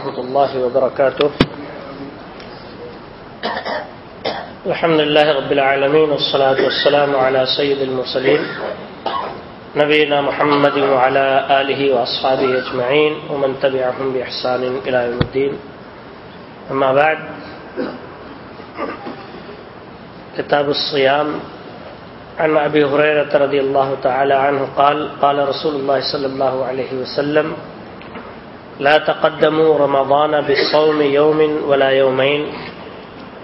ورحمة الله وبركاته. الحمد لله رب العالمين، والصلاة والسلام على سيد المرسلين، نبينا محمد وعلى آله وأصحابه أجمعين، ومن تبعهم بإحسان إلى يوم الدين. أما بعد، كتاب الصيام، عن أبي هريرة رضي الله تعالى عنه قال قال رسول الله صلى الله عليه وسلم لا تقدموا رمضان بالصوم يوم ولا يومين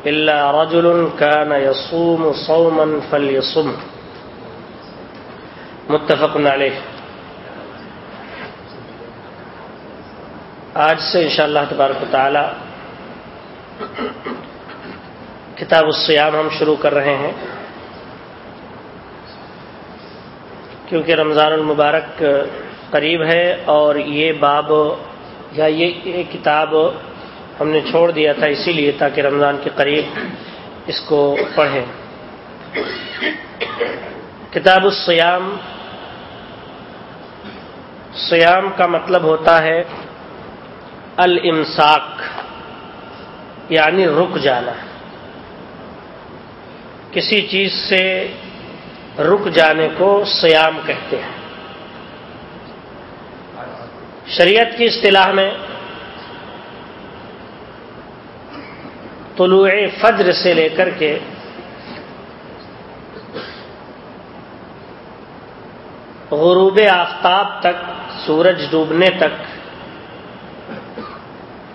إلا رجل كان يصوم صوما فليصم. متفق علیہ آج سے انشاءاللہ تبارک و تعالی کتاب السیام ہم شروع کر رہے ہیں کیونکہ رمضان المبارک قریب ہے اور یہ باب یا یہ کتاب ہم نے چھوڑ دیا تھا اسی لیے تاکہ رمضان کے قریب اس کو پڑھیں۔ کتاب السیام سیام کا مطلب ہوتا ہے المساک یعنی رک جانا۔ کسی چیز سے رک جانے کو سیام کہتے ہیں۔ شریعت کی اصطلاح میں طلوع فجر سے لے کر کے غروب آفتاب تک، سورج ڈوبنے تک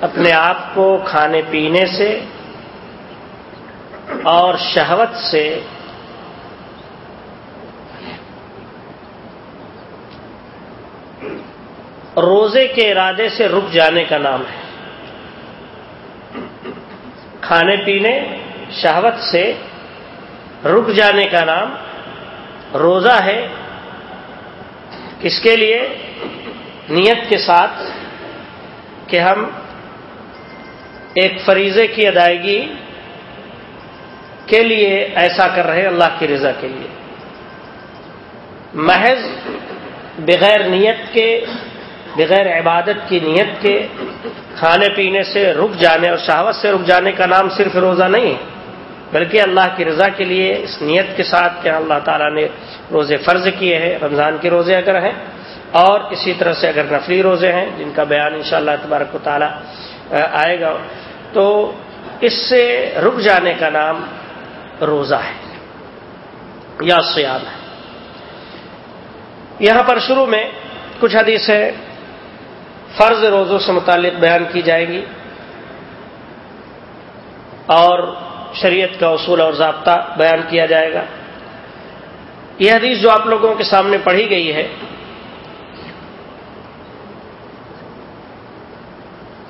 اپنے آپ کو کھانے پینے سے اور شہوت سے روزے کے ارادے سے رک جانے کا نام ہے۔ کھانے پینے، شہوت سے رک جانے کا نام روزہ ہے۔ کس کے لیے نیت کے ساتھ کہ ہم ایک فریضے کی ادائیگی کے لیے ایسا کر رہے ہیں اللہ کی رضا کے لیے۔ محض بغیر نیت کے بغیر عبادت کی نیت کے کھانے پینے سے رک جانے اور شہوت سے رک جانے کا نام صرف روزہ نہیں ہے، بلکہ اللہ کی رضا کے لیے اس نیت کے ساتھ کہ اللہ تعالیٰ نے روزے فرض کیے ہیں، رمضان کے روزے اگر ہیں، اور اسی طرح سے اگر نفلی روزے ہیں، جن کا بیان انشاءاللہ اللہ تبارک و تعالیٰ آئے گا۔ تو اس سے رک جانے کا نام روزہ ہے یا سیام ہے۔ یہاں پر شروع میں کچھ حدیثیں فرض روزوں سے متعلق بیان کی جائے گی اور شریعت کا اصول اور ضابطہ بیان کیا جائے گا۔ یہ حدیث جو آپ لوگوں کے سامنے پڑھی گئی ہے،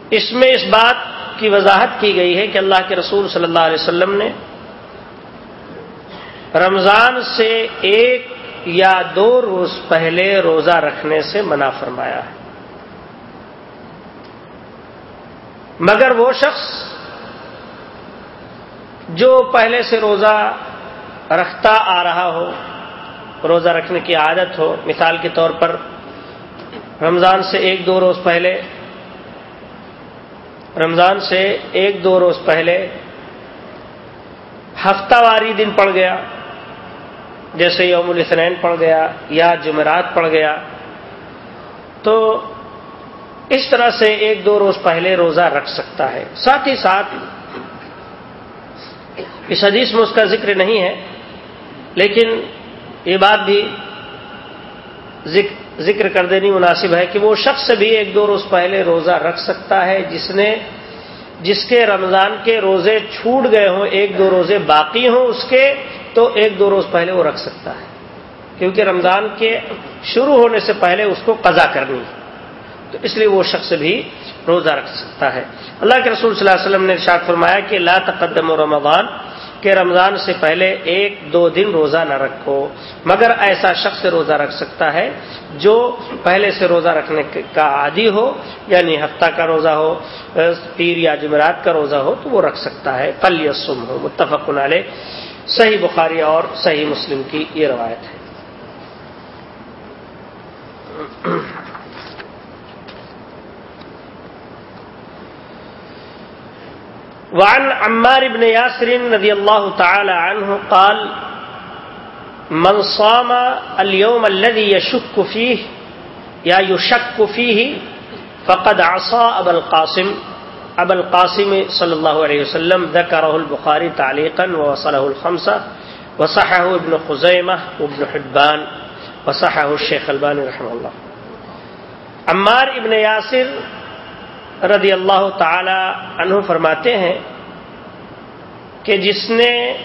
اس میں اس بات کی وضاحت کی گئی ہے کہ اللہ کے رسول صلی اللہ علیہ وسلم نے رمضان سے ایک یا دو روز پہلے روزہ رکھنے سے منع فرمایا ہے۔ مگر وہ شخص جو پہلے سے روزہ رکھتا آ رہا ہو، روزہ رکھنے کی عادت ہو، مثال کے طور پر رمضان سے ایک دو روز پہلے، رمضان سے ایک دو روز پہلے ہفتہ واری دن پڑ گیا، جیسے یوم الاثنین پڑ گیا یا جمعرات پڑ گیا، تو اس طرح سے ایک دو روز پہلے روزہ رکھ سکتا ہے۔ ساتھ ہی ساتھ اس حدیث میں اس کا ذکر نہیں ہے، لیکن یہ بات بھی ذکر کر دینی مناسب ہے کہ وہ شخص بھی ایک دو روز پہلے روزہ رکھ سکتا ہے، جس نے جس کے رمضان کے روزے چھوٹ گئے ہوں، ایک دو روزے باقی ہوں اس کے، تو ایک دو روز پہلے وہ رکھ سکتا ہے۔ کیونکہ رمضان کے شروع ہونے سے پہلے اس کو قضا کرنی ہے۔ تو اس لیے وہ شخص بھی روزہ رکھ سکتا ہے۔ اللہ کے رسول صلی اللہ علیہ وسلم نے ارشاد فرمایا کہ لا تقدم و رمضان، کہ رمضان سے پہلے ایک دو دن روزہ نہ رکھو۔ مگر ایسا شخص روزہ رکھ سکتا ہے جو پہلے سے روزہ رکھنے کا عادی ہو یعنی ہفتہ کا روزہ ہو، پیر یا جمعرات کا روزہ ہو، تو وہ رکھ سکتا ہے۔ پل یسم ہو، متفق علیہ۔ صحیح بخاری اور صحیح مسلم کی یہ روایت ہے۔ وعن عمار بن ياسر رضي الله تعالى عنه قال، من صام اليوم الذي يشك فيه، يا يشك فيه، فقد عصى أبا القاسم. أبا القاسم صلى الله عليه وسلم ذكره البخاري تعليقا ووصله الخمسة وصحه ابن خزيمة وابن حبان وصحه الشيخ الباني رحمه الله. عمار ابن یاسر رضی اللہ تعالی عنہ فرماتے ہیں کہ جس نے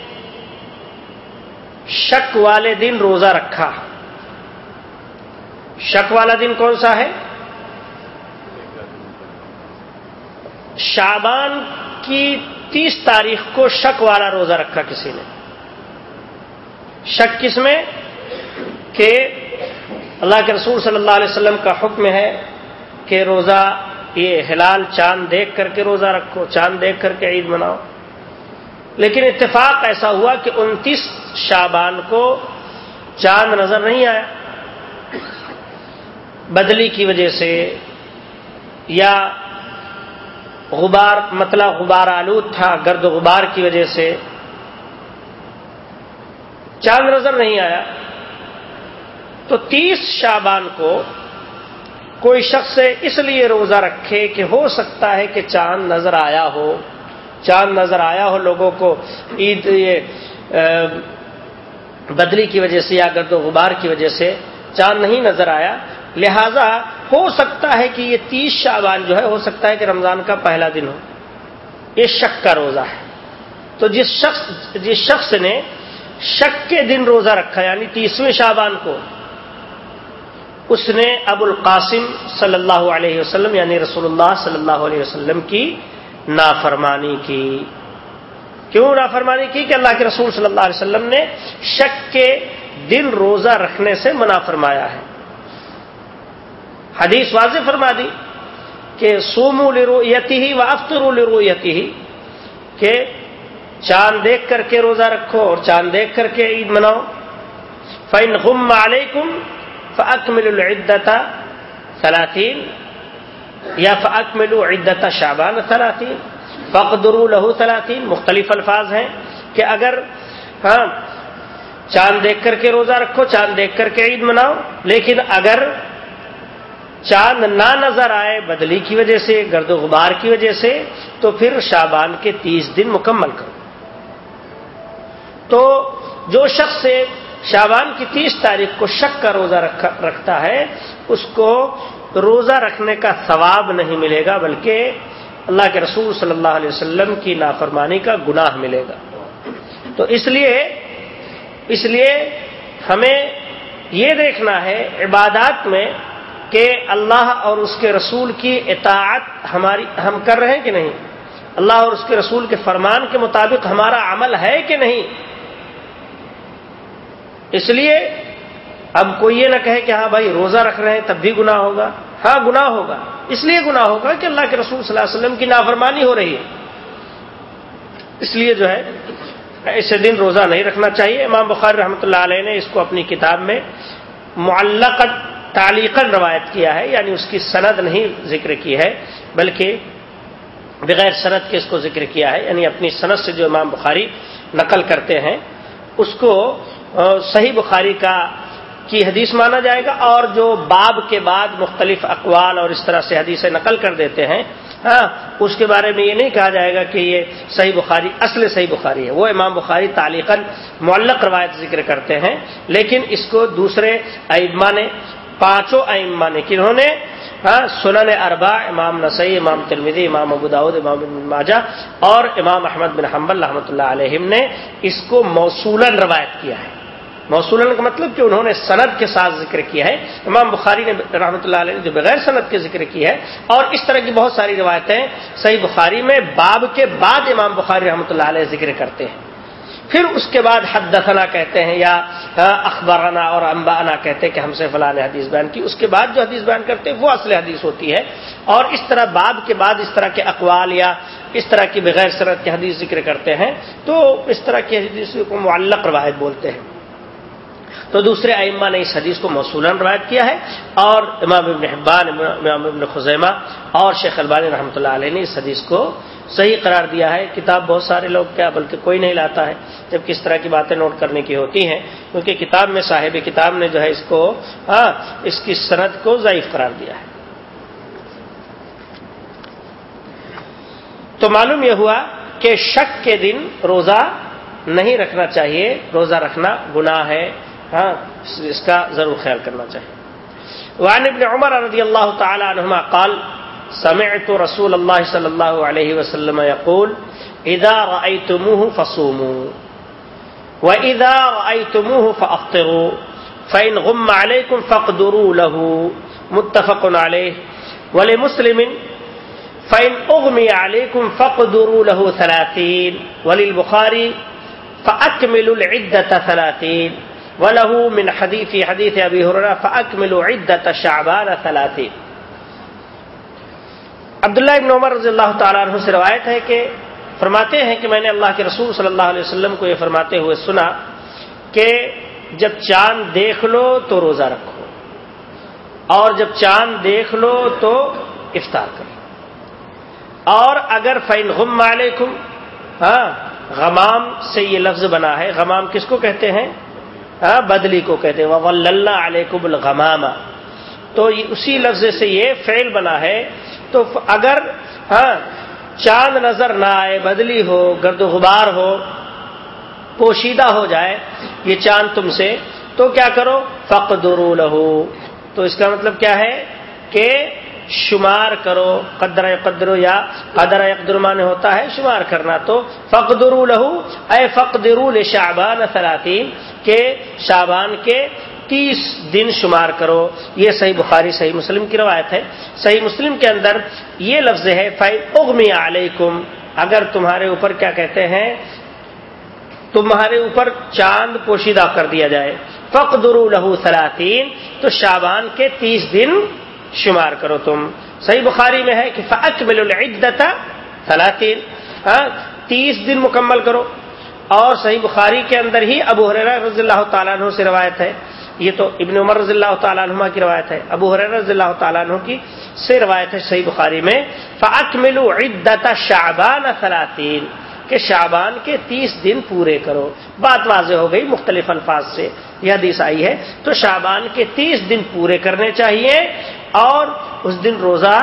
شک والے دن روزہ رکھا۔ شک والا دن کون سا ہے؟ شابان کی تیس تاریخ کو شک والا روزہ رکھا کسی نے۔ شک کس میں؟ کہ اللہ کے رسول صلی اللہ علیہ وسلم کا حکم ہے کہ روزہ یہ ہلال چاند دیکھ کر کے روزہ رکھو، چاند دیکھ کر کے عید مناؤ۔ لیکن اتفاق ایسا ہوا کہ انتیس شابان کو چاند نظر نہیں آیا۔ بدلی کی وجہ سے یا غبار مطلب غبار آلود تھا، گرد غبار کی وجہ سے چاند نظر نہیں آیا۔ تو تیس شابان کو کوئی شخص اس لیے روزہ رکھے کہ ہو سکتا ہے کہ چاند نظر آیا ہو، چاند نظر آیا ہو لوگوں کو عید، یہ بدلی کی وجہ سے یا گرد و غبار کی وجہ سے چاند نہیں نظر آیا۔ لہذا ہو سکتا ہے کہ یہ تیس شابان جو ہے، ہو سکتا ہے کہ رمضان کا پہلا دن ہو۔ یہ شک کا روزہ ہے۔ تو جس شخص جس شخص نے شک کے دن روزہ رکھا یعنی تیسویں شابان کو اس نے ابو القاسم صلی اللہ علیہ وسلم یعنی رسول اللہ صلی اللہ علیہ وسلم کی نافرمانی کی۔ کیوں نافرمانی کی؟ کہ اللہ کے رسول صلی اللہ علیہ وسلم نے شک کے دن روزہ رکھنے سے منع فرمایا ہے۔ حدیث واضح فرما دی کہ سومو لرویتی ہی و افطر لرویتی ہی کہ چاند دیکھ کر کے روزہ رکھو اور چاند دیکھ کر کے عید مناؤ۔ فین غم علیکم فاکمل العدت ثلاثین یا فاکمل عدت شعبان ثلاثین فقدرو لہو ثلاثین مختلف الفاظ ہیں کہ اگر ہاں چاند دیکھ کر کے روزہ رکھو، چاند دیکھ کر کے عید مناؤ، لیکن اگر چاند نہ نظر آئے بدلی کی وجہ سے، گرد و غبار کی وجہ سے، تو پھر شابان کے تیس دن مکمل کرو۔ تو جو شخص شابان کی تیس تاریخ کو شک کا روزہ رکھتا ہے، اس کو روزہ رکھنے کا ثواب نہیں ملے گا، بلکہ اللہ کے رسول صلی اللہ علیہ وسلم کی نافرمانی کا گناہ ملے گا۔ تو اس لیے اس لیے ہمیں یہ دیکھنا ہے عبادات میں کہ اللہ اور اس کے رسول کی اطاعت ہماری ہم کر رہے ہیں کہ نہیں؟ اللہ اور اس کے رسول کے فرمان کے مطابق ہمارا عمل ہے کہ نہیں؟ اس لیے اب کوئی یہ نہ کہے کہ ہاں بھائی روزہ رکھ رہے ہیں تب بھی گناہ ہوگا۔ ہاں گناہ ہوگا۔ اس لیے گناہ ہوگا کہ اللہ کے رسول صلی اللہ علیہ وسلم کی نافرمانی ہو رہی ہے۔ اس لیے جو ہے، ایسے دن روزہ نہیں رکھنا چاہیے۔ امام بخاری رحمۃ اللہ علیہ نے اس کو اپنی کتاب میں معلق تعلیقاً روایت کیا ہے یعنی اس کی سند نہیں ذکر کی ہے، بلکہ بغیر سند کے اس کو ذکر کیا ہے۔ یعنی اپنی سند سے جو امام بخاری نقل کرتے ہیں، اس کو صحیح بخاری کا کی حدیث مانا جائے گا اور جو باب کے بعد مختلف اقوال اور اس طرح سے حدیثیں نقل کر دیتے ہیں ہاں اس کے بارے میں یہ نہیں کہا جائے گا کہ یہ صحیح بخاری، اصل صحیح بخاری ہے۔ وہ امام بخاری تعلیقاً معلق روایت ذکر کرتے ہیں، لیکن اس کو دوسرے ائمہ نے، پانچوں ائمہ نے، کنہوں نے ہاں سنن اربا امام نسائی، امام ترمیدی امام ابوداود امام ماجہ اور امام احمد بن حنبل رحمۃ اللہ علیہ نے اس کو موصولن روایت کیا ہے۔ موصولن کا مطلب کہ انہوں نے سند کے ساتھ ذکر کیا ہے۔ امام بخاری نے رحمۃ اللہ علیہ نے جو بغیر سند کے ذکر کی ہے، اور اس طرح کی بہت ساری روایتیں صحیح بخاری میں باب کے بعد امام بخاری رحمۃ اللہ علیہ ذکر کرتے ہیں۔ پھر اس کے بعد حد دفنا کہتے ہیں یا اخبارانہ اور امبانا کہتے ہیں کہ ہم سے فلاں حدیث بیان کی۔ اس کے بعد جو حدیث بیان کرتے ہیں، وہ اصل حدیث ہوتی ہے۔ اور اس طرح باب کے بعد اس طرح کے اقوال یا اس طرح کی بغیر سرت کی حدیث ذکر کرتے ہیں۔ تو اس طرح کی حدیث کو معلق روایت بولتے ہیں۔ تو دوسرے ائمہ نے اس حدیث کو موصولاً روایت کیا ہے اور امام ابن حبان، امام ابن خزیمہ اور شیخ البانی رحمۃ اللہ علیہ نے اس حدیث کو صحیح قرار دیا ہے۔ کتاب بہت سارے لوگ کیا، بلکہ کوئی نہیں لاتا ہے جب کس طرح کی باتیں نوٹ کرنے کی ہوتی ہیں۔ کیونکہ کتاب میں صاحب کتاب نے جو ہے اس کو ہاں اس کی صنعت کو ضعیف قرار دیا ہے۔ تو معلوم یہ ہوا کہ شک کے دن روزہ نہیں رکھنا چاہیے، روزہ رکھنا گناہ ہے۔ ہاں اس کا ضرور خیال کرنا چاہیے۔ وعن ابن عمر رضی اللہ تعالی عنہما قال، سمعت رسول اللہ صلی اللہ علیہ وسلم يقول اذا رأيتموه فصوموا واذا رأيتموه فافطروا فإن غم عليكم فاقدروا له متفق عليه ولمسلم، فإن أغمي عليكم فاقدروا له ثلاثين وللبخاري فأكملوا العدة ثلاثين وله من حديث حديث أبي هريرة فأكملوا عدة شعبان ثلاثين عبداللہ ابن عمر رضی اللہ تعالیٰ عنہ سے روایت ہے کہ فرماتے ہیں کہ میں نے اللہ کے رسول صلی اللہ علیہ وسلم کو یہ فرماتے ہوئے سنا کہ جب چاند دیکھ لو تو روزہ رکھو اور جب چاند دیکھ لو تو افطار کرو اور اگر فین غم علیکم ہاں غمام سے یہ لفظ بنا ہے۔ غمام کس کو کہتے ہیں؟ ہاں بدلی کو کہتے ہیں ول علیکم الغمام۔ تو اسی لفظ سے یہ فعل بنا ہے۔ تو اگر ہاں چاند نظر نہ آئے، بدلی ہو، گرد و غبار ہو، پوشیدہ ہو جائے، یہ چاند تم سے، تو کیا کرو؟ فقدر لہو تو اس کا مطلب کیا ہے؟ کہ شمار کرو، قدر قدر یا قدر اقدر مان ہوتا ہے شمار کرنا تو فقدر لہو، اے فقدر شعبان سلاطین کے شابان کے تیس دن شمار کرو۔ یہ صحیح بخاری، صحیح مسلم کی روایت ہے۔ صحیح مسلم کے اندر یہ لفظ ہے فائی اغمی علیکم اگر تمہارے اوپر کیا کہتے ہیں، تمہارے اوپر چاند پوشیدہ کر دیا جائے۔ فقدر لہو سلاطین تو شابان کے تیس دن شمار کرو تم۔ صحیح بخاری میں ہے کہ فعق العدت سلاطین ہاں، تیس دن مکمل کرو۔ اور صحیح بخاری کے اندر ہی ابو حریر رضی اللہ تعالیٰ عنہ سے روایت ہے۔ یہ تو ابن عمر رضی اللہ تعالیٰ عنہ کی روایت ہے۔ ابو حریر رضی اللہ تعالیٰ عنہ کی سے روایت ہے صحیح بخاری میں۔ فعق مل عدت شعبان سلاطین کہ شعبان کے تیس دن پورے کرو۔ بات واضح ہو گئی مختلف الفاظ سے۔ یہ حدیث آئی ہے۔ تو شعبان کے تیس دن پورے کرنے چاہیے۔ اور اس دن روزہ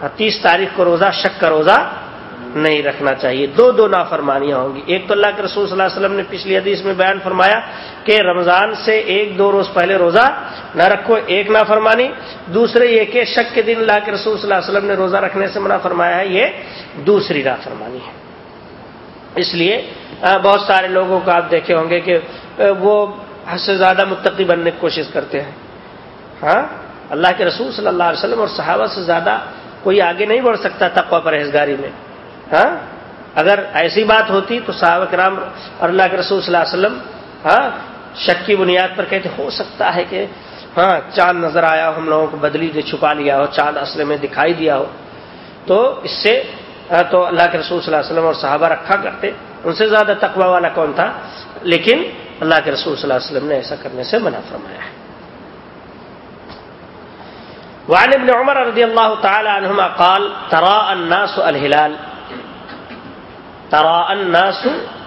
ہاں، تیس تاریخ کو روزہ، شک کا روزہ نہیں رکھنا چاہیے۔ دو دو نافرمانیاں ہوں گی۔ ایک تو اللہ کے رسول صلی اللہ علیہ وسلم نے پچھلی حدیث میں بیان فرمایا کہ رمضان سے ایک دو روز پہلے روزہ نہ رکھو، ایک نافرمانی۔ دوسرے یہ کہ شک کے دن اللہ کے رسول صلی اللہ علیہ وسلم نے روزہ رکھنے سے منع فرمایا ہے، یہ دوسری نافرمانی ہے۔ اس لیے بہت سارے لوگوں کو آپ دیکھے ہوں گے کہ وہ حد سے زیادہ متقی بننے کی کوشش کرتے ہیں۔ ہاں؟ اللہ کے رسول صلی اللہ علیہ وسلم اور صحابہ سے زیادہ کوئی آگے نہیں بڑھ سکتا تقوی پرہیزگاری میں۔ ہاں؟ اگر ایسی بات ہوتی تو صحابہ کرام اور اللہ کے رسول صلی اللہ علیہ وسلم ہاں شک کی بنیاد پر کہتے، ہو سکتا ہے کہ ہاں چاند نظر آیا ہو، ہم لوگوں کو بدلی جو چھپا لیا ہو، چاند اصل میں دکھائی دیا ہو۔ تو اس سے ہاں، تو اللہ کے رسول صلی اللہ علیہ وسلم اور صحابہ رکھا کرتے۔ ان سے زیادہ تقوی والا کون تھا؟ لیکن اللہ کے رسول صلی اللہ علیہ وسلم نے ایسا کرنے سے منع فرمایا ہے۔ وعن ابن عمر رضی اللہ تعالی عنہما قال، ترا الناس الہلال. ترا الناس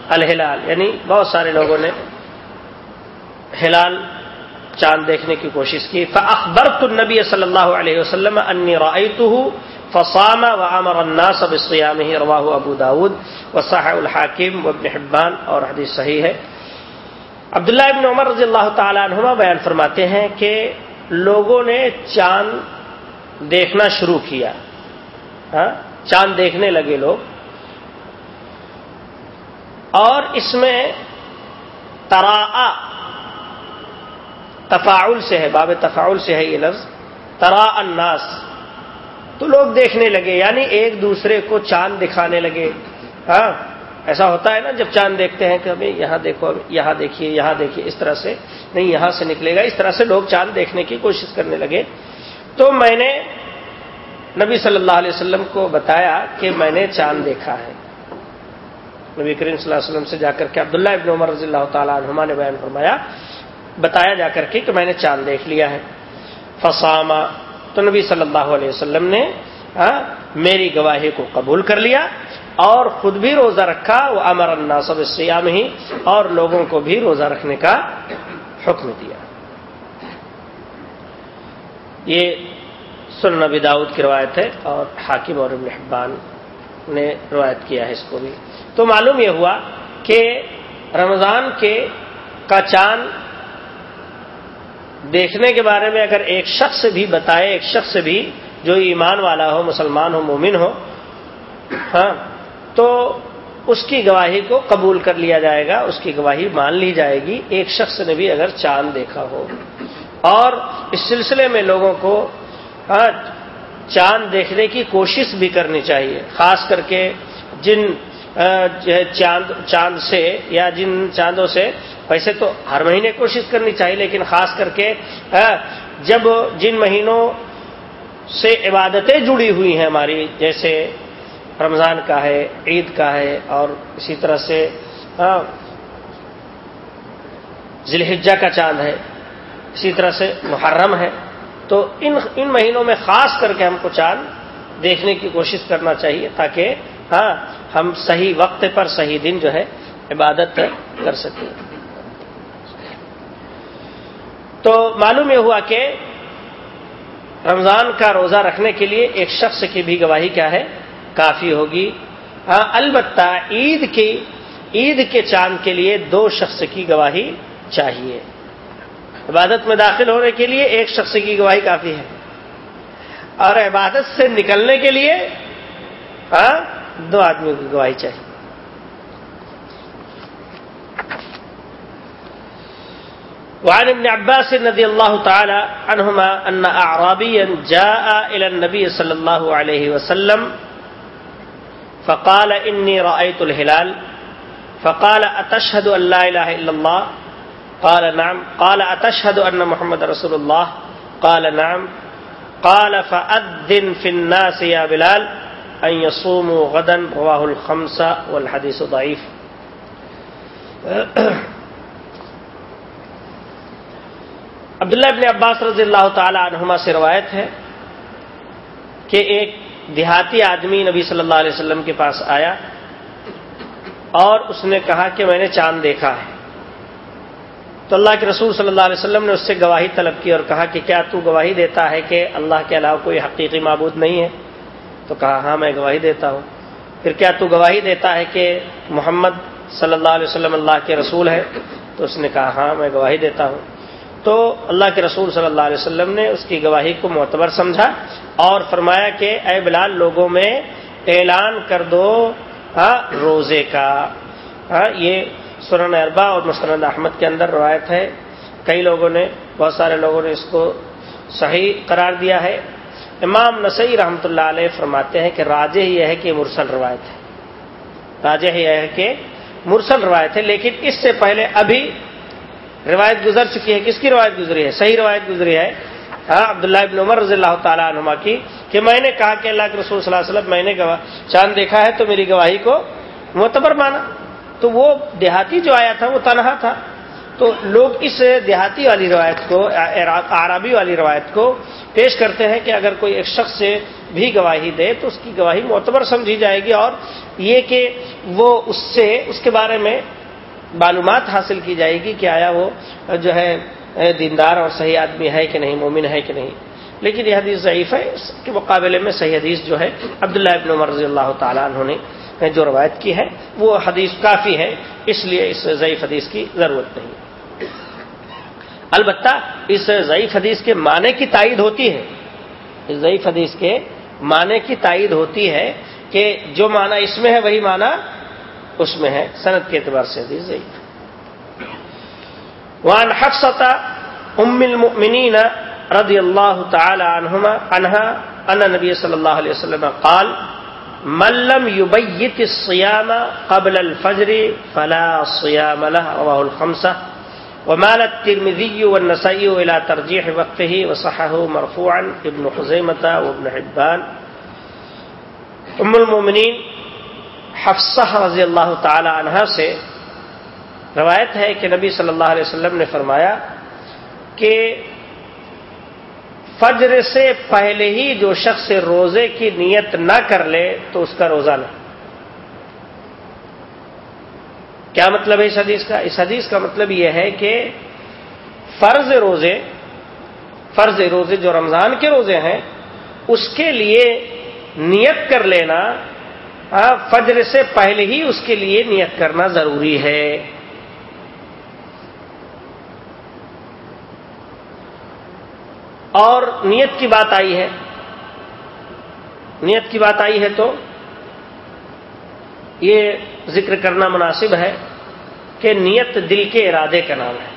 الہلال. یعنی بہت سارے لوگوں نے ہلال چاند دیکھنے کی کوشش کی. فاخبرت النبی صلی اللہ علیہ وسلم انی رأیته فصام وامر الناس بصيامه. رواه ابو داود وصحح الحاکم وابن حبان اور حدیث صحیح ہے. عبداللہ ابن عمر رضی اللہ تعالی عنہما بیان فرماتے ہیں کہ لوگوں نے چاند دیکھنا شروع کیا۔ ہاں چاند دیکھنے لگے لوگ۔ اور اس میں ترا تفاعل سے ہے، باب تفاعل سے ہے یہ لفظ۔ ترا الناس۔ تو لوگ دیکھنے لگے یعنی ایک دوسرے کو چاند دکھانے لگے۔ ہاں ایسا ہوتا ہے نا، جب چاند دیکھتے ہیں کہ ہمیں یہاں دیکھو یہاں دیکھیے یہاں دیکھیے، اس طرح سے، نہیں، یہاں سے نکلے گا۔ اس طرح سے لوگ چاند دیکھنے کی کوشش کرنے لگے۔ تو میں نے نبی صلی اللہ علیہ وسلم کو بتایا کہ میں نے چاند دیکھا ہے۔ نبی کریم صلی اللہ علیہ وسلم سے جا کر کے عبداللہ ابن عمر رضی اللہ تعالیٰ عنہما نے بیان فرمایا، بتایا جا کر کے کہ میں نے چاند دیکھ لیا ہے۔ فسامہ تو نبی صلی اللہ علیہ وسلم نے ہاں، میری گواہی کو قبول کر لیا۔ اور خود بھی روزہ رکھا، وہ امر الناصب سیام ہی، اور لوگوں کو بھی روزہ رکھنے کا حکم دیا۔ یہ سن نبی داؤد کی روایت ہے اور حاکم اور ابن حبان نے روایت کیا ہے اس کو بھی۔ تو معلوم یہ ہوا کہ رمضان کے کا چاند دیکھنے کے بارے میں اگر ایک شخص بھی بتائے، ایک شخص بھی جو ایمان والا ہو، مسلمان ہو، مومن ہو ہاں تو اس کی گواہی کو قبول کر لیا جائے گا، اس کی گواہی مان لی جائے گی۔ ایک شخص نے بھی اگر چاند دیکھا ہو۔ اور اس سلسلے میں لوگوں کو ہاں، چاند دیکھنے کی کوشش بھی کرنی چاہیے، خاص کر کے جن چاند چاند سے یا جن چاندوں سے۔ ویسے تو ہر مہینے کوشش کرنی چاہیے، لیکن خاص کر کے جب جن مہینوں سے عبادتیں جڑی ہوئی ہیں ہماری، جیسے رمضان کا ہے، عید کا ہے اور اسی طرح سے ہاں، ذلحجہ کا چاند ہے، اسی طرح سے محرم ہے۔ تو ان ان مہینوں میں خاص کر کے ہم کو چاند دیکھنے کی کوشش کرنا چاہیے تاکہ ہاں ہم صحیح وقت پر صحیح دن جو ہے، عبادت کر سکیں۔ تو معلوم یہ ہوا کہ رمضان کا روزہ رکھنے کے لیے ایک شخص کی بھی گواہی کیا ہے؟ کافی ہوگی۔ ہاں البتہ عید کی، عید کے چاند کے لیے دو شخص کی گواہی چاہیے۔ عبادت میں داخل ہونے کے لیے ایک شخص کی گواہی کافی ہے۔ اور عبادت سے نکلنے کے لیے ہاں دو آدمیوں کی گواہی چاہیے۔ وعن ابن عباس رضي الله تعالى عنهما أن أعرابيا جاء إلى النبي صلى الله عليه وسلم فقال إني رأيت الهلال. فقال أتشهد أن لا إله إلا الله؟ قال نعم. قال أتشهد أن محمد رسول الله؟ قال نعم. قال فأذن في الناس يا بلال أن يصوموا غدا. رواه الخمسة والحديث ضعيف. عبداللہ ابن عباس رضی اللہ تعالی عنہما سے روایت ہے کہ ایک دیہاتی آدمی نبی صلی اللہ علیہ وسلم کے پاس آیا اور اس نے کہا کہ میں نے چاند دیکھا ہے۔ تو اللہ کے رسول صلی اللہ علیہ وسلم نے اس سے گواہی طلب کی اور کہا کہ کیا تو گواہی دیتا ہے کہ اللہ کے علاوہ کوئی حقیقی معبود نہیں ہے؟ تو کہا ہاں میں گواہی دیتا ہوں۔ پھر کیا تو گواہی دیتا ہے کہ محمد صلی اللہ علیہ وسلم اللہ کے رسول ہے؟ تو اس نے کہا ہاں میں گواہی دیتا ہوں۔ تو اللہ کے رسول صلی اللہ علیہ وسلم نے اس کی گواہی کو معتبر سمجھا اور فرمایا کہ اے بلال، لوگوں میں اعلان کر دو روزے کا۔ یہ سنن اربا اور مسند احمد کے اندر روایت ہے۔ کئی لوگوں نے، بہت سارے لوگوں نے اس کو صحیح قرار دیا ہے۔ امام نسئی رحمۃ اللہ علیہ فرماتے ہیں کہ راجہ یہ ہے کہ مرسل روایت ہے۔ راجہ یہ ہے کہ مرسل روایت ہے، لیکن اس سے پہلے ابھی روایت گزر چکی ہے۔ کس کی روایت گزری ہے؟ صحیح روایت گزری ہے۔ ہاں عبداللہ ابن عمر رضی اللہ تعالیٰ عنما کی کہ میں نے کہا کہ اللہ کے رسول صلی اللہ علیہ وسلم میں نے چاند دیکھا ہے تو میری گواہی کو معتبر مانا۔ تو وہ دیہاتی جو آیا تھا وہ تنہا تھا۔ تو لوگ اس دیہاتی والی روایت کو، عربی والی روایت کو پیش کرتے ہیں کہ اگر کوئی ایک شخص سے بھی گواہی دے تو اس کی گواہی معتبر سمجھی جائے گی اور یہ کہ وہ اس سے اس کے بارے میں معلومات حاصل کی جائے گی کہ آیا وہ جو ہے دیندار اور صحیح آدمی ہے کہ نہیں، مومن ہے کہ نہیں۔ لیکن یہ حدیث ضعیف ہے، اس کے مقابلے میں صحیح حدیث جو ہے، عبداللہ ابن عمر رضی اللہ تعالیٰ عنہ نے جو روایت کی ہے، وہ حدیث کافی ہے، اس لیے اس ضعیف حدیث کی ضرورت نہیں۔ البتہ اس ضعیف حدیث کے معنی کی تائید ہوتی ہے۔ اس ضعیف حدیث کے معنی کی تائید ہوتی ہے کہ جو معنی اس میں ہے، وہی معنی اس میں ہے صنعت کے اعتبار سے حدیث ضعیف وان حفصة ام المؤمنین رضی اللہ تعالی عنہما عنہا ان نبی صلی اللہ علیہ وسلم قال، من لم يبيت الصيام قبل الفجر فلا صيام له. رواه الخمسة. ومال الترمذي والنسائي إلى ترجيح وقته وصحه مرفوعا ابن خزيمة وابن حبان. ام المؤمنین حفصہ رضی اللہ تعالی عنہ سے روایت ہے کہ نبی صلی اللہ علیہ وسلم نے فرمایا کہ فجر سے پہلے ہی جو شخص روزے کی نیت نہ کر لے تو اس کا روزہ نہ۔ کیا مطلب ہے اس حدیث کا؟ اس حدیث کا مطلب یہ ہے کہ فرض روزے فرض روزے جو رمضان کے روزے ہیں، اس کے لیے نیت کر لینا فجر سے پہلے ہی اس کے لیے نیت کرنا ضروری ہے۔ اور نیت کی بات آئی ہے۔ نیت کی بات آئی ہے تو یہ ذکر کرنا مناسب ہے کہ نیت دل کے ارادے کا نام ہے۔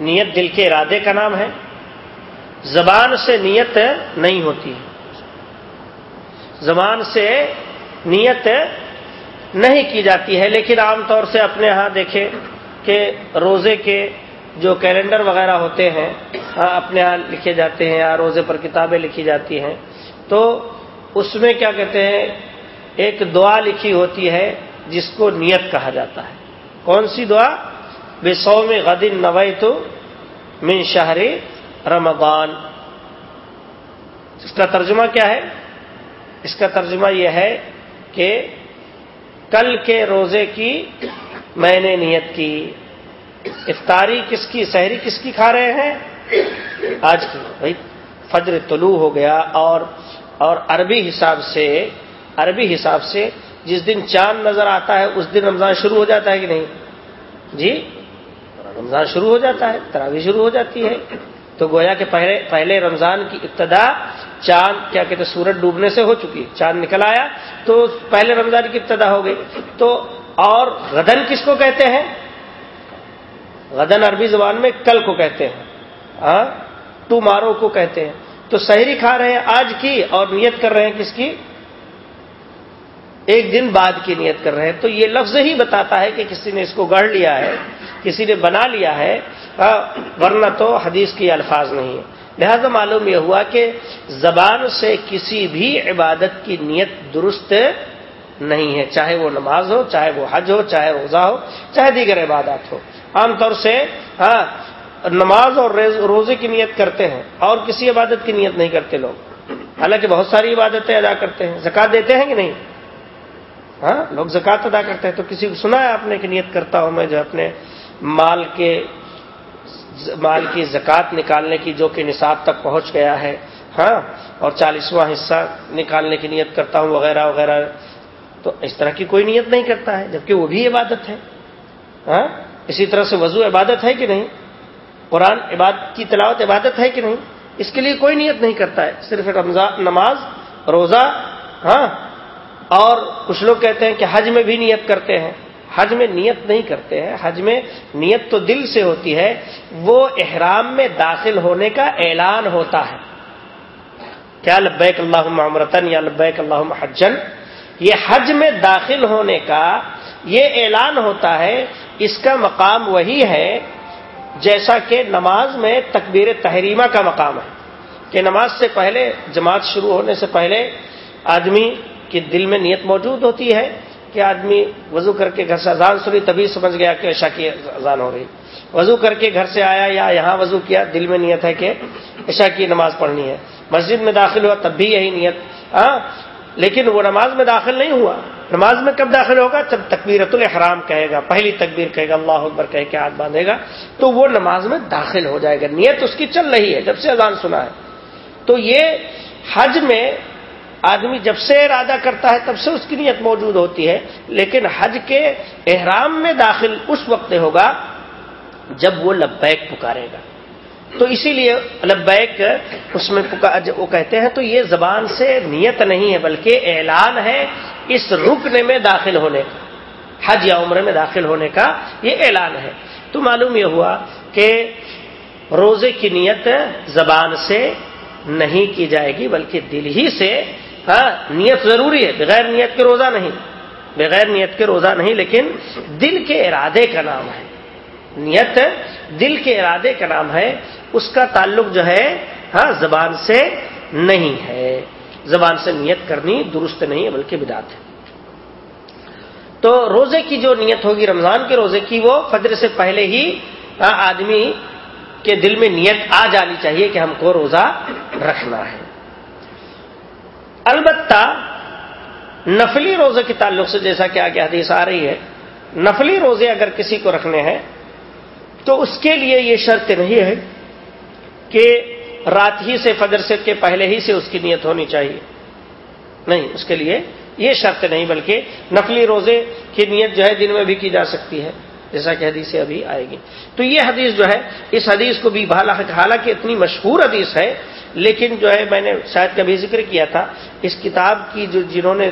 نیت دل کے ارادے کا نام ہے۔ زبان سے نیت نہیں ہوتی۔ زبان سے نیت نہیں کی جاتی ہے، لیکن عام طور سے اپنے ہاں دیکھیں کہ روزے کے جو کیلنڈر وغیرہ ہوتے ہیں ہاں، اپنے ہاں لکھے جاتے ہیں، یا روزے پر کتابیں لکھی جاتی ہیں۔ تو اس میں کیا کہتے ہیں، ایک دعا لکھی ہوتی ہے جس کو نیت کہا جاتا ہے۔ کون سی دعا؟ بے سو میں غدن نوئی تو من شہر رمضان۔ اس کا ترجمہ کیا ہے؟ اس کا ترجمہ یہ ہے کہ کل کے روزے کی میں نے نیت کی۔ افطاری کس کی، سحری کس کی کھا رہے ہیں؟ آج کی۔ بھائی، فجر طلوع ہو گیا اور اور عربی حساب سے، عربی حساب سے جس دن چاند نظر آتا ہے، اس دن رمضان شروع ہو جاتا ہے کہ نہیں؟ جی رمضان شروع ہو جاتا ہے تراوی شروع ہو جاتی ہے۔ تو گویا کہ پہلے پہلے رمضان کی ابتدا چاند، کیا کہتے سورج ڈوبنے سے ہو چکی، چاند نکل آیا، تو پہلے رمضان کی ابتدا ہو گئی۔ تو اور غدن کس کو کہتے ہیں؟ غدن عربی زبان میں کل کو کہتے ہیں۔ ہاں؟ ٹو مارو کو کہتے ہیں۔ تو سحری کھا رہے ہیں آج کی اور نیت کر رہے ہیں کس کی؟ ایک دن بعد کی نیت کر رہے ہیں۔ تو یہ لفظ ہی بتاتا ہے کہ کسی نے اس کو گڑھ لیا ہے، کسی نے بنا لیا ہے ہاں، ورنہ تو حدیث کی الفاظ نہیں ہے۔ لہذا معلوم یہ ہوا کہ زبان سے کسی بھی عبادت کی نیت درست نہیں ہے۔ چاہے وہ نماز ہو، چاہے وہ حج ہو، چاہے روزہ ہو، چاہے دیگر عبادات ہو۔ عام طور سے ہاں نماز اور روزے کی نیت کرتے ہیں اور کسی عبادت کی نیت نہیں کرتے لوگ۔ حالانکہ بہت ساری عبادتیں ادا کرتے ہیں۔ زکات دیتے ہیں کہ نہیں؟ ہاں لوگ زکات ادا کرتے ہیں۔ تو کسی کو سنا ہے آپ نے کہ نیت کرتا ہوں میں جو اپنے مال کے مال کی زکات نکالنے کی جو کہ نصاب تک پہنچ گیا ہے۔ ہاں اور چالیسواں حصہ نکالنے کی نیت کرتا ہوں، وغیرہ وغیرہ۔ تو اس طرح کی کوئی نیت نہیں کرتا ہے، جبکہ وہ بھی عبادت ہے۔ ہاں اسی طرح سے وضو عبادت ہے کہ نہیں؟ قرآن عبادت کی تلاوت عبادت ہے کہ نہیں؟ اس کے لیے کوئی نیت نہیں کرتا ہے۔ صرف رمضان نماز، روزہ۔ ہاں اور کچھ لوگ کہتے ہیں کہ حج میں بھی نیت کرتے ہیں۔ حج میں نیت نہیں کرتے ہیں، حج میں نیت تو دل سے ہوتی ہے، وہ احرام میں داخل ہونے کا اعلان ہوتا ہے۔ کیا لبیک اللہ عمرتن یا لبیک اللہ حجن؟ یہ حج میں داخل ہونے کا یہ اعلان ہوتا ہے، اس کا مقام وہی ہے، جیسا کہ نماز میں تکبیر تحریمہ کا مقام ہے۔ کہ نماز سے پہلے، جماعت شروع ہونے سے پہلے، آدمی کی دل میں نیت موجود ہوتی ہے کہ آدمی وضو کر کے گھر سے اذان سنی، تبھی سمجھ گیا کہ عشاء کی اذان ہو رہی۔ وضو کر کے گھر سے آیا یا یہاں وضو کیا، دل میں نیت ہے کہ عشاء کی نماز پڑھنی ہے۔ مسجد میں داخل ہوا تب بھی یہی نیت۔ ہاں لیکن وہ نماز میں داخل نہیں ہوا۔ نماز میں کب داخل ہوگا؟ جب تکبیرت الحرام کہے گا، پہلی تکبیر کہے گا، اللہ اکبر کہہ کے ہاتھ باندھے گا۔ تو وہ نماز میں داخل ہو جائے گا۔ نیت اس کی چل رہی ہے، جب سے اذان سنا ہے۔ تو یہ حج میں آدمی جب سے ارادہ کرتا ہے تب سے اس کی نیت موجود ہوتی ہے، لیکن حج کے احرام میں داخل اس وقت ہوگا جب وہ لبیک پکارے گا۔ تو اسی لیے لبیک اس میں وہ کہتے ہیں تو یہ زبان سے نیت نہیں ہے، بلکہ اعلان ہے اس رکن میں داخل ہونے کا، حج یا عمر میں داخل ہونے کا یہ اعلان ہے۔ تو معلوم یہ ہوا کہ روزے کی نیت زبان سے نہیں کی جائے گی، بلکہ دل ہی سے ہاں نیت ضروری ہے، بغیر نیت کے روزہ نہیں۔ بغیر نیت کے روزہ نہیں، لیکن دل کے ارادے کا نام ہے۔ نیت دل کے ارادے کا نام ہے، اس کا تعلق جو ہے ہاں زبان سے نہیں ہے۔ زبان سے نیت کرنی درست نہیں ہے، بلکہ بدات ہے۔ تو روزے کی جو نیت ہوگی، رمضان کے روزے کی، وہ فجر سے پہلے ہی ہاں، آدمی کے دل میں نیت آ جانی چاہیے کہ ہم کو روزہ رکھنا ہے۔ البتہ نفلی روزے کے تعلق سے جیسا کہ آگے حدیث آ رہی ہے، نفلی روزے اگر کسی کو رکھنے ہیں، تو اس کے لیے یہ شرط نہیں ہے کہ رات ہی سے فجر سے کے پہلے ہی سے اس کی نیت ہونی چاہیے۔ نہیں، اس کے لیے یہ شرط نہیں، بلکہ نفلی روزے کی نیت جو ہے دن میں بھی کی جا سکتی ہے۔ جیسا کہ حدیث ابھی آئے گی۔ تو یہ حدیث جو ہے، اس حدیث کو بھی حالانکہ اتنی مشہور حدیث ہے، لیکن جو ہے، میں نے شاید کبھی ذکر کیا تھا، اس کتاب کی جو جنہوں نے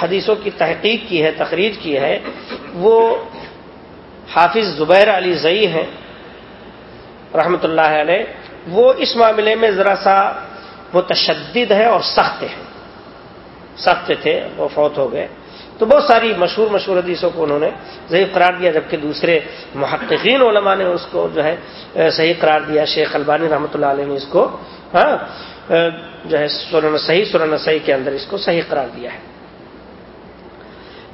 حدیثوں کی تحقیق کی ہے تقریر کی ہے، وہ حافظ زبیر علی زئی ہیں رحمت اللہ علیہ۔ وہ اس معاملے میں ذرا سا متشدد ہے اور سخت ہے۔ سخت تھے، وہ فوت ہو گئے۔ تو بہت ساری مشہور مشہور حدیثوں کو انہوں نے ضعیف قرار دیا، جبکہ دوسرے محققین علماء نے اس کو جو ہے صحیح قرار دیا۔ شیخ البانی رحمۃ اللہ علیہ نے اس کو ہاں جو ہے سورن صحیح سورن صحیح کے اندر اس کو صحیح قرار دیا ہے۔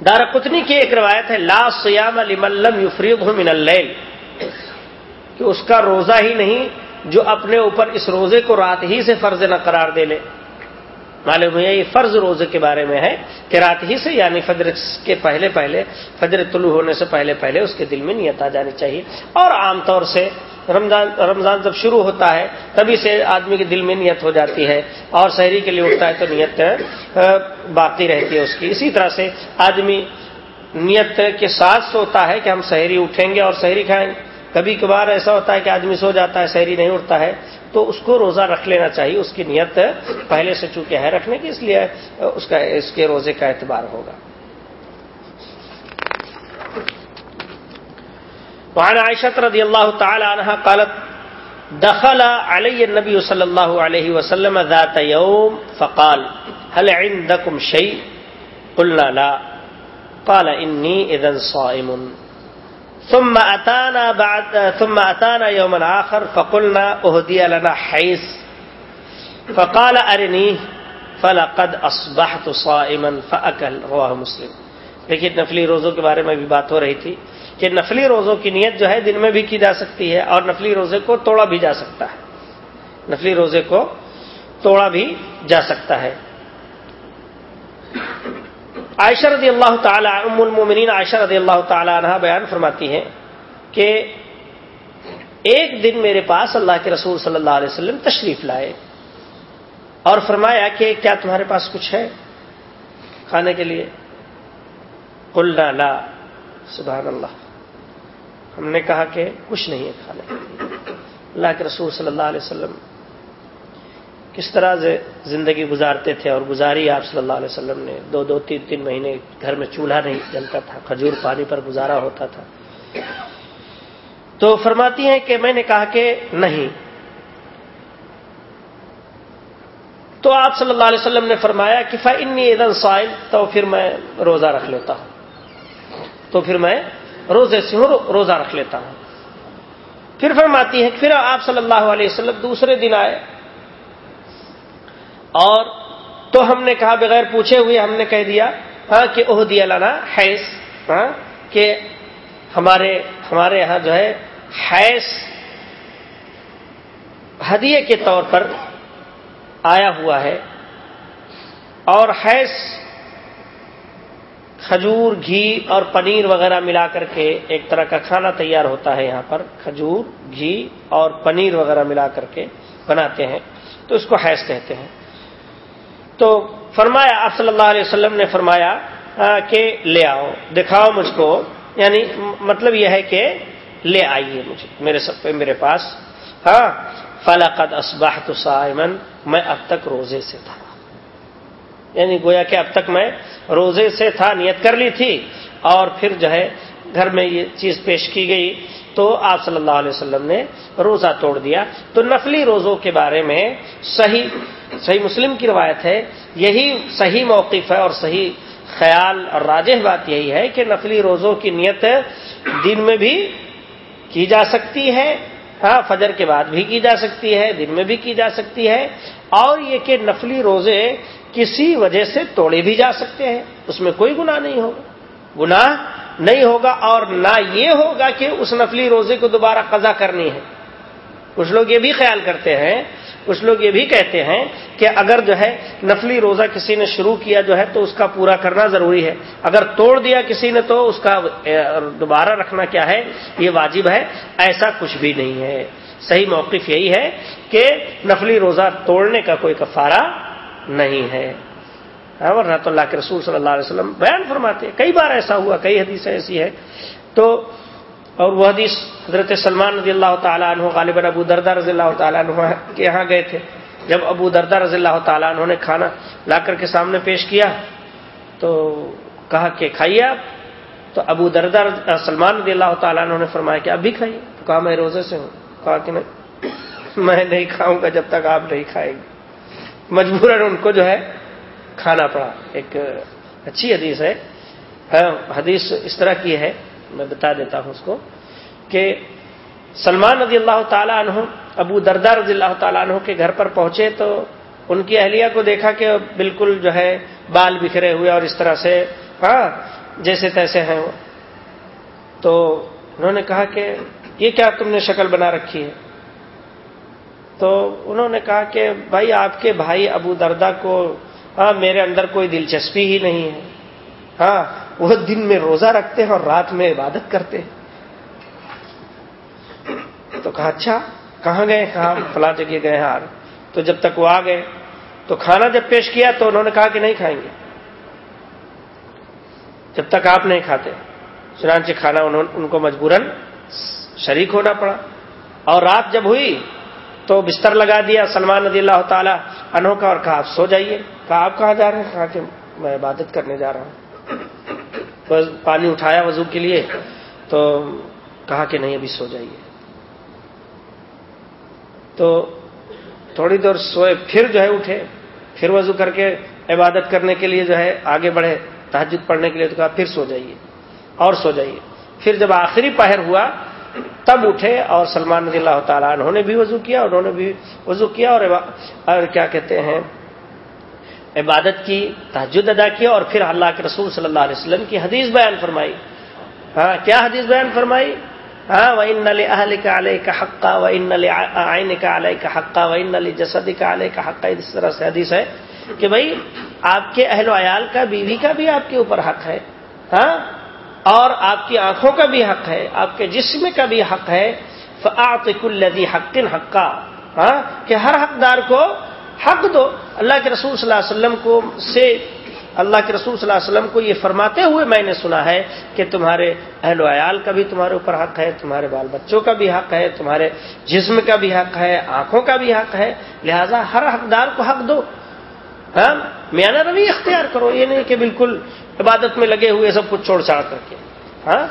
دار قطنی کی ایک روایت ہے، لا سیام علی ملم یفریق من اللیل۔ کہ اس کا روزہ ہی نہیں جو اپنے اوپر اس روزے کو رات ہی سے فرض نہ قرار دے لے۔ معلوم ہے یہ فرض روزے کے بارے میں ہے کہ رات ہی سے یعنی فجر کے پہلے پہلے، فجر طلوع ہونے سے پہلے پہلے اس کے دل میں نیت آ جانی چاہیے۔ اور عام طور سے رمضان رمضان جب شروع ہوتا ہے، تبھی سے آدمی کے دل میں نیت ہو جاتی ہے اور شہری کے لیے اٹھتا ہے تو نیت باقی رہتی ہے اس کی۔ اسی طرح سے آدمی نیت کے ساتھ سوتا ہے کہ ہم شہری اٹھیں گے اور شہری کھائیں گے۔ کبھی کبھار ایسا ہوتا ہے کہ آدمی سو جاتا ہے شہری نہیں اٹھتا ہے، تو اس کو روزہ رکھ لینا چاہیے، اس کی نیت پہلے سے چونکہ ہے رکھنے کی، اس لیے اس کا، اس کے روزے کا اعتبار ہوگا۔ وعن عائشة رضي الله تعالى عنها قالت، دخل علي النبي صلى الله عليه وسلم ذات يوم فقال، هل عندكم شيء قلنا لا، قال إني إذن صائم۔ ثم أتانا, بعد ثم أتانا يوما آخر فقلنا أهدي لنا حيث. فقال أرني فلقد أصبحت صائما فأكل. رواه مسلم. لیکن نفلی روزوں کے بارے میں بھی بات ہو رہی تھی کہ نفلی روزوں کی نیت جو ہے دن میں بھی کی جا سکتی ہے اور نفلی روزے کو توڑا بھی جا سکتا ہے۔ نفلی روزے کو توڑا بھی جا سکتا ہے۔ عائشہ رضی اللہ تعالی ام المومنین عائشہ رضی اللہ تعالی عنہ بیان فرماتی ہیں کہ ایک دن میرے پاس اللہ کے رسول صلی اللہ علیہ وسلم تشریف لائے اور فرمایا کہ کیا تمہارے پاس کچھ ہے کھانے کے لیے؟ قلنا لا، سبحان اللہ۔ ہم نے کہا کہ کچھ نہیں ہے کھانے۔ کے لیے اللہ کے رسول صلی اللہ علیہ وسلم کس طرح سے زندگی گزارتے تھے اور گزاری آپ صلی اللہ علیہ وسلم نے؟ دو دو تین تین مہینے گھر میں چولہا نہیں جلتا تھا، کھجور پانی پر گزارا ہوتا تھا۔ تو فرماتی ہیں کہ میں نے کہا کہ نہیں۔ تو آپ صلی اللہ علیہ وسلم نے فرمایا کہ فنی ادن سائل تو پھر میں روزہ رکھ لیتا ہوں۔ تو پھر میں روزے سے ہوں روزہ رکھ لیتا ہوں۔ پھر فرماتی ہے پھر آپ صلی اللہ علیہ وسلم دوسرے دن آئے۔ اور تو ہم نے کہا بغیر پوچھے ہوئے ہم نے کہہ دیا ہاں کہ اوہ دیا لانا حیث ہاں کہ ہمارے ہمارے یہاں جو ہے حیث ہدیے کے طور پر آیا ہوا ہے۔ اور حیث کھجور، گھی اور پنیر وغیرہ ملا کر کے ایک طرح کا کھانا تیار ہوتا ہے یہاں پر۔ کھجور، گھی اور پنیر وغیرہ ملا کر کے بناتے ہیں۔ تو اس کو حیض کہتے ہیں۔ تو فرمایا، آپ صلی اللہ علیہ وسلم نے فرمایا کہ لے آؤ، دکھاؤ مجھ کو یعنی مطلب یہ ہے کہ لے آئیے مجھے، میرے سب پہ، میرے پاس۔ ہاں فلاقت اسباہ تو میں اب تک روزے سے تھا۔ یعنی گویا کہ اب تک میں روزے سے تھا، نیت کر لی تھی، اور پھر جو ہے گھر میں یہ چیز پیش کی گئی۔ تو آپ صلی اللہ علیہ وسلم نے روزہ توڑ دیا۔ تو نفلی روزوں کے بارے میں صحیح صحیح مسلم کی روایت ہے، یہی صحیح موقف ہے اور صحیح خیال اور راجہ بات یہی ہے کہ نفلی روزوں کی نیت دن میں بھی کی جا سکتی ہے ہاں فجر کے بعد بھی کی جا سکتی ہے، دن میں بھی کی جا سکتی ہے، اور یہ کہ نفلی روزے کسی وجہ سے توڑے بھی جا سکتے ہیں، اس میں کوئی گناہ نہیں ہوگا۔ گناہ نہیں ہوگا اور نہ یہ ہوگا کہ اس نفلی روزے کو دوبارہ قضا کرنی ہے۔ کچھ لوگ یہ بھی خیال کرتے ہیں کچھ لوگ یہ بھی کہتے ہیں کہ اگر جو ہے نفلی روزہ کسی نے شروع کیا جو ہے تو اس کا پورا کرنا ضروری ہے۔ اگر توڑ دیا کسی نے تو اس کا دوبارہ رکھنا کیا ہے؟ یہ واجب ہے۔ ایسا کچھ بھی نہیں ہے۔ صحیح موقف یہی ہے کہ نفلی روزہ توڑنے کا کوئی کفارہ نہیں ہے۔ ہاں، رحت اللہ کے رسول صلی اللہ علیہ وسلم بیان فرماتے کئی بار ایسا ہوا، کئی حدیثیں ایسی ہے تو اور وہ حدیث حضرت سلمان رضی اللہ تعالیٰ عنہ غالب ابو دردہ رضی اللہ تعالیٰ عنہ کے یہاں گئے تھے۔ جب ابو دردہ رضی اللہ تعالیٰ عنہ نے کھانا لا کر کے سامنے پیش کیا تو کہا کہ کھائیے آپ؟ تو ابو دردہ سلمان رضی اللہ تعالیٰ عنہ نے فرمایا کہ اب بھی کھائیے۔ تو کہا میں روزے سے ہوں۔ کہا کہ میں نہیں کھاؤں گا جب تک آپ نہیں کھائیں گے۔ مجبوراً ان کو جو ہے کھانا پڑا۔ ایک اچھی حدیث ہے۔ ہاں، حدیث اس طرح کی ہے۔ میں بتا دیتا ہوں اس کو، کہ سلمان رضی اللہ تعالیٰ عنہ، ابو دردہ رضی اللہ تعالیٰ عنہ کے گھر پر پہنچے تو ان کی اہلیہ کو دیکھا کہ بالکل جو ہے بال بکھرے ہوئے اور اس طرح سے ہاں جیسے تیسے ہیں وہ۔ تو انہوں نے کہا کہ یہ کیا تم نے شکل بنا رکھی ہے؟ تو انہوں نے کہا کہ بھائی، آپ کے بھائی ابو دردا کو ہاں میرے اندر کوئی دلچسپی ہی نہیں ہے۔ ہاں وہ دن میں روزہ رکھتے ہیں اور رات میں عبادت کرتے ہیں۔ تو کہا اچھا کہاں گئے؟ کہاں فلاں جگہ گئے ہیں تو جب تک وہ آ گئے، تو کھانا جب پیش کیا تو انہوں نے کہا کہ نہیں کھائیں گے۔ جب تک آپ نہیں کھاتے، چنانچہ کھانا ان کو مجبوراً شریک ہونا پڑا۔ اور رات جب ہوئی تو بستر لگا دیا سلمان رضی اللہ تعالی انہوں کا اور کہا، آپ سو جائیے۔ کہا، آپ کہاں جا رہے ہیں؟ کہا کہ میں عبادت کرنے جا رہا ہوں۔ پانی اٹھایا وضو کے لیے، تو کہا کہ نہیں، ابھی سو جائیے۔ تو تھوڑی دیر سوئے، پھر جو ہے اٹھے، پھر وضو کر کے عبادت کرنے کے لیے جو ہے آگے بڑھے تحجد پڑھنے کے لیے، تو کہا پھر سو جائیے، اور سو جائیے۔ پھر جب آخری پہر ہوا، تب اٹھے اور سلمان رضی اللہ تعالیٰ انہوں نے بھی وضو کیا، انہوں نے بھی وضو کیا اور کیا کہتے ہیں؟ عبادت کی تحجد ادا کیا اور پھر اللہ کے رسول صلی اللہ علیہ وسلم کی حدیث بیان فرمائی۔ ہاں کیا حدیث بیان فرمائی؟ ہاں وہ ان نل اہل کا علیہ کا حقہ و ان نل آئین کا علیہ کا حقہ و ان نلی جسد کا علیہ کا حقہ اس طرح سے حدیث ہے کہ بھائی، آپ کے اہل و عیال کا بیوی کا بھی آپ کے اوپر حق ہے۔ ہاں اور آپ کی آنکھوں کا بھی حق ہے، آپ کے جسم کا بھی حق ہے۔ فعق الدی حقن حقہ ہاں کہ ہر حقدار کو حق دو۔ اللہ کے رسول صلی اللہ علیہ وسلم کو سے اللہ کے رسول صلی اللہ علیہ وسلم کو یہ فرماتے ہوئے میں نے سنا ہے کہ تمہارے اہل و عیال کا بھی تمہارے اوپر حق ہے، تمہارے بال بچوں کا بھی حق ہے، تمہارے جسم کا بھی حق ہے، آنکھوں کا بھی حق ہے۔ لہذا ہر حقدار کو حق دو۔ ہاں؟ میانہ روی اختیار کرو۔ یہ نہیں کہ بالکل عبادت میں لگے ہوئے سب کچھ چھوڑ چھاڑ کر کے۔ ہاں؟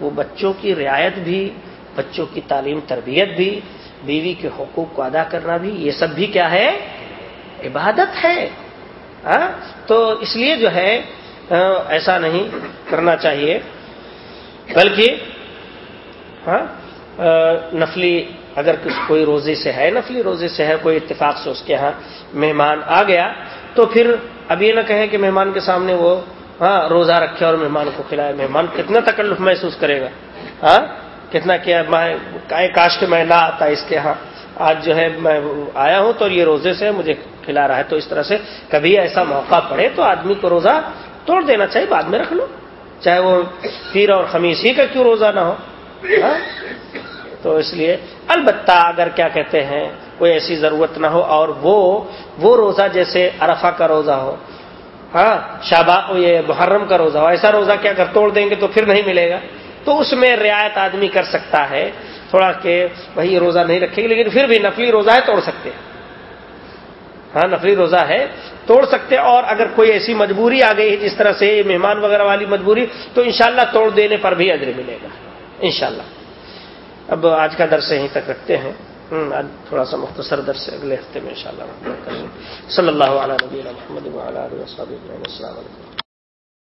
وہ بچوں کی رعایت بھی، بچوں کی تعلیم تربیت بھی، بیوی کے حقوق کو ادا کرنا بھی، یہ سب بھی کیا ہے؟ عبادت ہے ہاں؟ تو اس لیے جو ہے ایسا نہیں کرنا چاہیے۔ بلکہ ہاں نفلی اگر کوئی روزے سے ہے، نفلی روزے سے ہے، کوئی اتفاق سے اس کے ہاں مہمان آ گیا، تو پھر اب یہ نہ کہیں کہ مہمان کے سامنے وہ ہاں روزہ رکھے اور مہمان کو کھلائے۔ مہمان کتنا تکلف محسوس کرے گا ہاں؟ کتنا کیا کاش کے میں نہ آتا اس کے ہاں آج جو ہے، میں آیا ہوں تو یہ روزے سے مجھے کھلا رہا ہے تو اس طرح سے کبھی ایسا موقع پڑے تو آدمی کو روزہ توڑ دینا چاہیے، بعد میں رکھ لو۔ چاہے وہ پیر اور خمیس ہی کا کیوں روزہ نہ ہو ہاں؟ تو اس لیے البتہ اگر کیا کہتے ہیں، کوئی ایسی ضرورت نہ ہو اور وہ وہ روزہ جیسے ارفا کا روزہ ہو ہاں؟ شابا یہ محرم کا روزہ ہو، ایسا روزہ کیا اگر توڑ دیں گے تو پھر نہیں ملے گا؟ تو اس میں رعایت آدمی کر سکتا ہے تھوڑا کہ وہی روزہ نہیں رکھے گی، لیکن پھر بھی نفلی روزہ ہے، توڑ سکتے ہیں۔ ہاں نفلی روزہ ہے، توڑ سکتے، اور اگر کوئی ایسی مجبوری آ گئی ہے جس طرح سے مہمان وغیرہ والی مجبوری، تو انشاءاللہ توڑ دینے پر بھی ادر ملے گا، انشاءاللہ۔ اب آج کا درس یہیں تک رکھتے ہیں۔ آج تھوڑا سا مختصر درس اگلے ہفتے میں ان شاء اللہ صلی اللہ علیہ محمد السلام علیکم۔